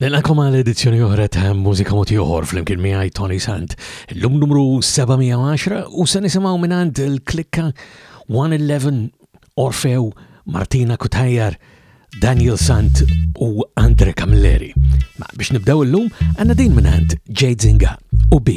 Nilqakom għal edizzjoni oħra ta' Mużika Moti Oħor fl-imkien miegħi Tony Sant. Illum numru 710 u se nisimgħu mingħand il-klikka 111 Orfew, Martina Kutajar, Daniel Sant u Andre Camilleri. Ma biex nibdew illum għandna din mingħand Jade Zinga u B.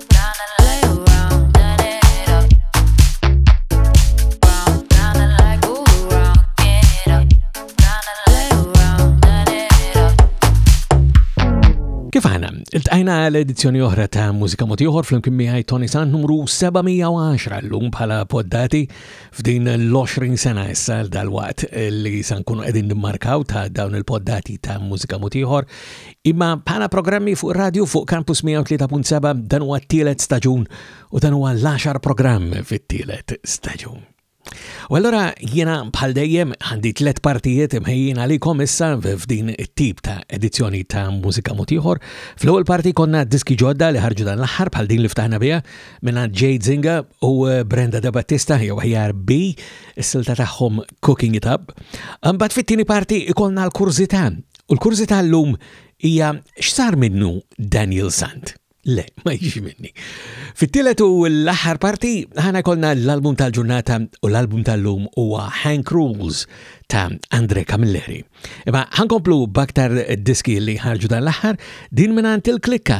Iltqajna l-edizzjoni oħra ta' Mużika Moti Oħor fl-imkien miegħi Tony San numru 710 llum bħala poddati f'din l-20 sena issa dal-waqt li san kunu qegħdin nimmarkaw ta' dawn il-poddati ta' Mużika Moti Oħor. Imma bħala programmi fuq radju fuq Campus 103.7 dan huwa t-tielet staġun u dan huwa l-10 programm fit-tielet staġun. U allura jiena bħal dejjem għandi tliet partijiet imħejjin għalikom issa f'din it-tip ta' edizzjoni ta' mużika motiħor. Fl-ewwel parti konna diski ġodda li ħarġu dan l-aħħar bħal din li ftaħna biha minna Jade Zinga u eh, Brenda De Battista jew ħjar B is-silta tagħhom Cooking It Up. Mbagħad fit-tieni parti ikolna l-kurżità U l-kurżità llum hija x'sar minnu Daniel Sant? Le, ma jiġi minni. Fit-tielet u l-aħħar parti ħana jkollna l-album tal-ġurnata u l-album tal-lum huwa Hank Rules ta' Andre Camilleri. Imma ħankomplu baktar diski li ħarġu dan l-aħħar din mingħand il-klikka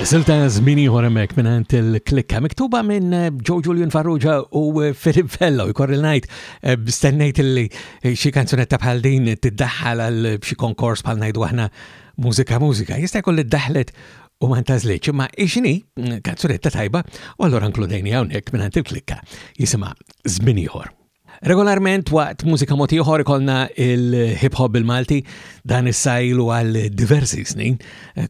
Silta żmien ieħor hemmhekk mingħand il-klikka miktuba minn Joe Julian Farrugia u Filip Fello jkorri ngħid eh, stennejt li xi kanzunetta bħal din tiddaħħal għal xi konkors bħal ngħidu aħna mużika mużika. Jista' jkolli ddaħħlet u ma ntażlitx, imma ixini mm, kanzunetta tajba u allura nkludejni hawnhekk mingħand il-klikka jisimha żmien ieħor. Regolarment waqt mużika mod ieħor ikollna il-hip hop bil-Malti dan is-sajlu għal diversi snin,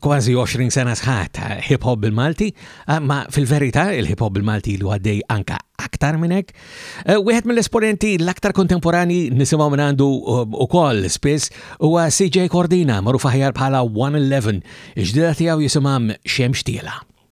kważi 20 sena sħaħ ta' hip hop bil-Malti, eh, ma fil-verità il-hip hop bil-Malti lu għaddej anka aktar minn hekk. Eh, wieħed mill-esponenti l-aktar kontemporani nisimgħu minn għandu eh, ukoll spiss huwa CJ Cordina, magħruf aħjar bħala 111, iġdida tiegħu jisimha Xemx Tiela.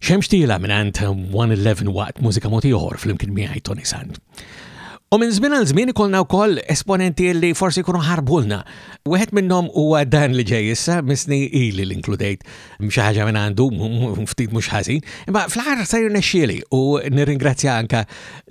Xemx tila minant 111 waqt mużika moti oħor fl-imkien miħaj Tony Sand. U minn żmien għal żmien ikollna wkoll esponenti li forsi jkunu ħarbulna. Wieħed minnhom huwa dan li ġej issa misni ili l-inkludejt xi ħaġa minn għandu ftit mhux ħażin. Imma fl-aħħar se jirnexxieli u nirringrazzja anka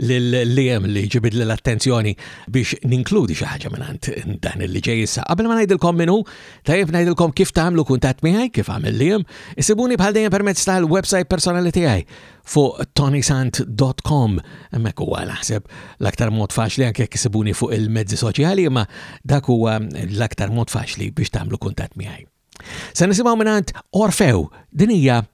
lil Liam li ġibid l-attenzjoni biex ninkludi xi ħaġa minn għand dan li ġej issa. Qabel ma ngħidilkom minnu, Tajjeb ngħidilkom kif tagħmlu kuntatt miegħi kif għamel lihem, isibuni bħal dejjem permezz tal-website personali tiegħi fuq tonisant.com hemmhekk huwa naħseb l-aktar mod faċli anke jekk isibuni fuq il-mezzi soċjali imma dak huwa l-aktar mod faċli biex tagħmlu kuntatt miegħi. Se nisimgħu mingħand Orfew din hija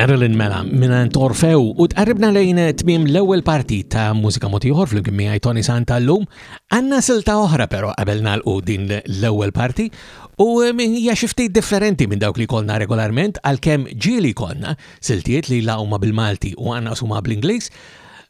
Marilyn Mela minn Torfew u tqarribna lejn tmiem l-ewwel parti ta' mużika motiħor fl-imkien miegħi Tony Santa llum. Għandna silta oħra però qabel nagħlqu din l-ewwel parti u hija xi ftit differenti minn dawk li konna regolarment għalkemm ġieli konna siltiet li laqgħu ma' bil-Malti u għanqas huma bl-Ingliż.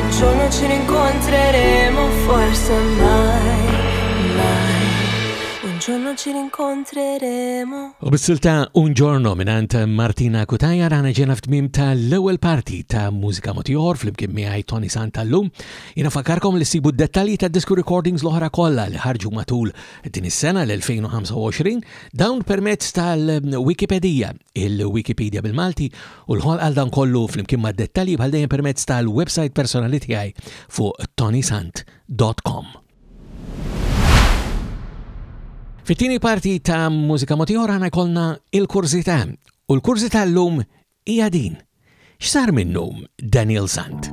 Un giorno ci rincontreremo forse mai, mai. Un giorno ci rincontreremo. U bis-silta Un giorno minant Martina Kutaja rana ġena f'tmim ta' l-ewwel parti ta' Mużika Motiħor fl-imkien miegħi Tony Santallum. Jena fakarkom li sibu d-dettalji ta' disku recordings l-oħra kollha li ħarġu matul din is-sena l-2025 dawn permezz tal-Wikipedija, il-Wikipedia bil-Malti U l-ħolqa għal dan kollu flimkien mad-dettalji bħal dejjem permezz tal-websajt personali tiegħi fuq tonysant.com. Fit-tieni parti ta' Mużika Motiħor għana jkollna il-kurżità u l-kurżità llum hija din. X'sar minnu Daniel Sant?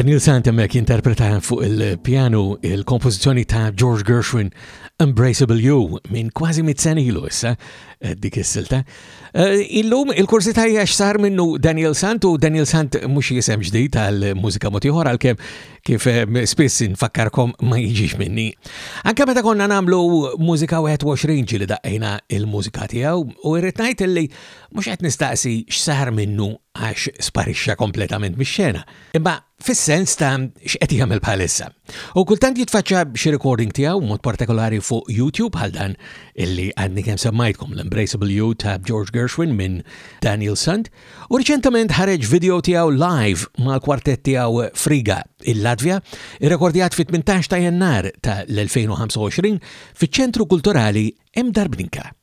Daniel Sant emmek interpreta fuq il-piano il-kompożizzjoni ta' George Gershwin Embraceable You minn kważi mit-sen ilu issa eh, dik is-silta. Eh, illum il-kursi ta' jax sar minnu Daniel Sant u Daniel Sant mux jisem ġdijt tal-mużika motiħor għal-kem kif eh, spiss nfakkarkom ma jiġix minni. Anke meta konna namlu mużika 21 ġili daqqina il-mużika tijaw u irritnajt illi mux għet nistaqsi x'sar minnu għax sparixxa kompletament mis-xena. Imma fis-sens ta' x'qed jagħmel bħalissa. U kultant jitfaċċa b'xi recording tiegħu mod partikolari fuq YouTube bħal dan illi għadni kemm semmajtkom l-Embraceable You ta' George Gershwin minn Daniel Sand u riċentament ħareġ video tiegħu live mal-kwartett tiegħu Friga il-Latvja irrekordjat fit-18 ta' Jannar ta' l-2025 fiċ-Ċentru Kulturali M. Darbninka.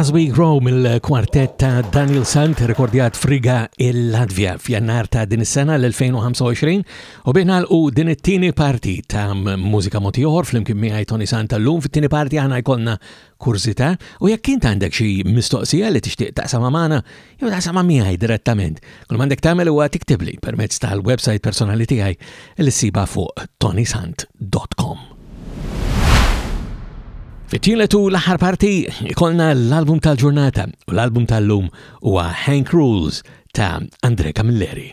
As We Grow mill-kwartett ta' Daniel Sant rekordjat friga il-Latvja f'jannar ta' din is-sena l-2025 U biex nagħlqu din it-tieni parti ta' Mużika Mod Ieħor flimkien miegħi Tony Santa llum fit-tieni parti aħna jkollna kurzita u jekk int għandek xi mistoqsija li tixtieq taqsam magħna jew taqsam miegħi direttament. Kull m'għandek tagħmel huwa tiktibli permezz tal-website personali tiegħi li ssiba fuq tonysant.com. Fit-tielet u l-aħħar parti jkollna l-album tal-ġurnata u l-album tal-lum huwa Hank Rules ta' Andre Camilleri.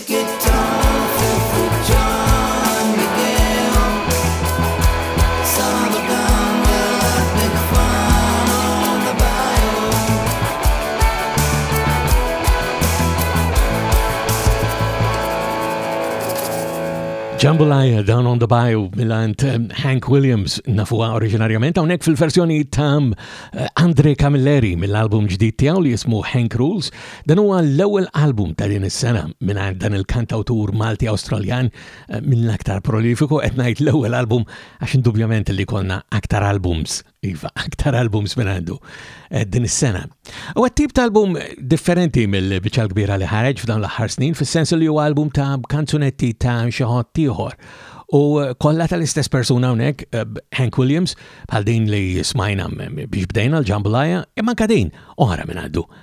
Jambalaya Down on the Bayou milant um, Hank Williams nafuha oriġinarjament hawnhekk fil-verżjoni ta' um, Andre Camilleri mill-album ġdid tiegħu li jismu Hank Rules Dan huwa l-ewwel album ta' din is-sena mingħajr dan il-kantawtur Malti Awstraljan eh, mill-aktar prolifiku qed ngħid l-ewwel album għax indubjament li konna aktar albums, iva, aktar albums minn għandu eh, din is-sena. U tip ta' album differenti mill-biċċa kbira li ħareġ f'dawn l-aħħar snin fis-sens li huwa album ta' kanzunetti ta' xi ħadd ieħor u eh, kollha tal-istess persuna hawnhekk Hank Williams bħal din li smajna biex bdejna l-ġambalajja imma kadin oħra minn għaddu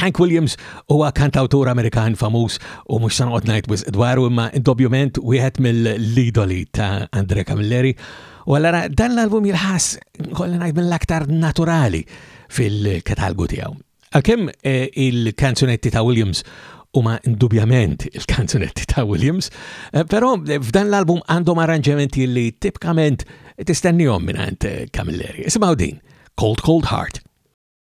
Hank Williams huwa kantawtur Amerikan famuż u mhux se noqgħod ngħid wisq dwaru imma indubjament wieħed mill-idoli ta' Andre Camilleri. U allura dan l-album jilħas kolli ngħid mill-aktar naturali fil-katalgu tiegħu. Għalkemm eh, il-kanzunetti ta' Williams huma indubjament il-kanzunetti ta' Williams, eh, però eh, f'dan l-album għandhom arranġamenti li tipkament tistennihom minn Camilleri. Isimgħu din, Cold Cold Heart.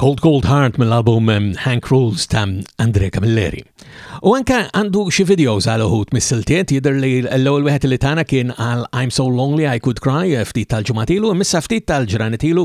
Cold Cold Heart mill-album um, Hank Rules ta' Andre Camilleri. U anka għandu xi videos għal uħut mis-siltiet jidher li l-ewwel wieħed li tana kien għal I'm So Lonely I Could Cry ftit tal-ġumatilu, missa ftit tal-ġranetilu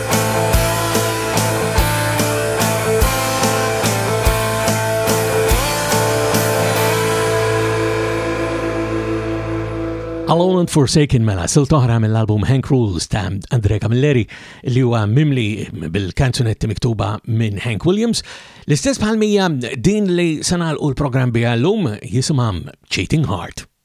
Alone and Forsaken mela sil toħra mill-album Hank Rules ta' Andrea Camilleri li huwa mimli bil-kanzunetti miktuba minn Hank Williams. L-istess bħal mija din li sanal u l-program bi għallum jisimam Cheating Heart.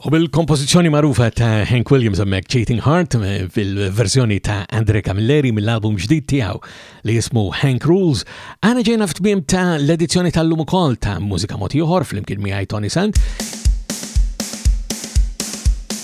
U bil-kompożizzjoni magħrufa ta' Hank Williams hemmhekk Cheating Heart eh, fil-verżjoni ta' Andre Camilleri mill-album ġdid tiegħu li jismu Hank Rules, għana ġejna f'tmiem ta' l-edizzjoni tal-lum ukoll ta' Mużika Moti Oħor fl-imkien miegħi Tony Sant.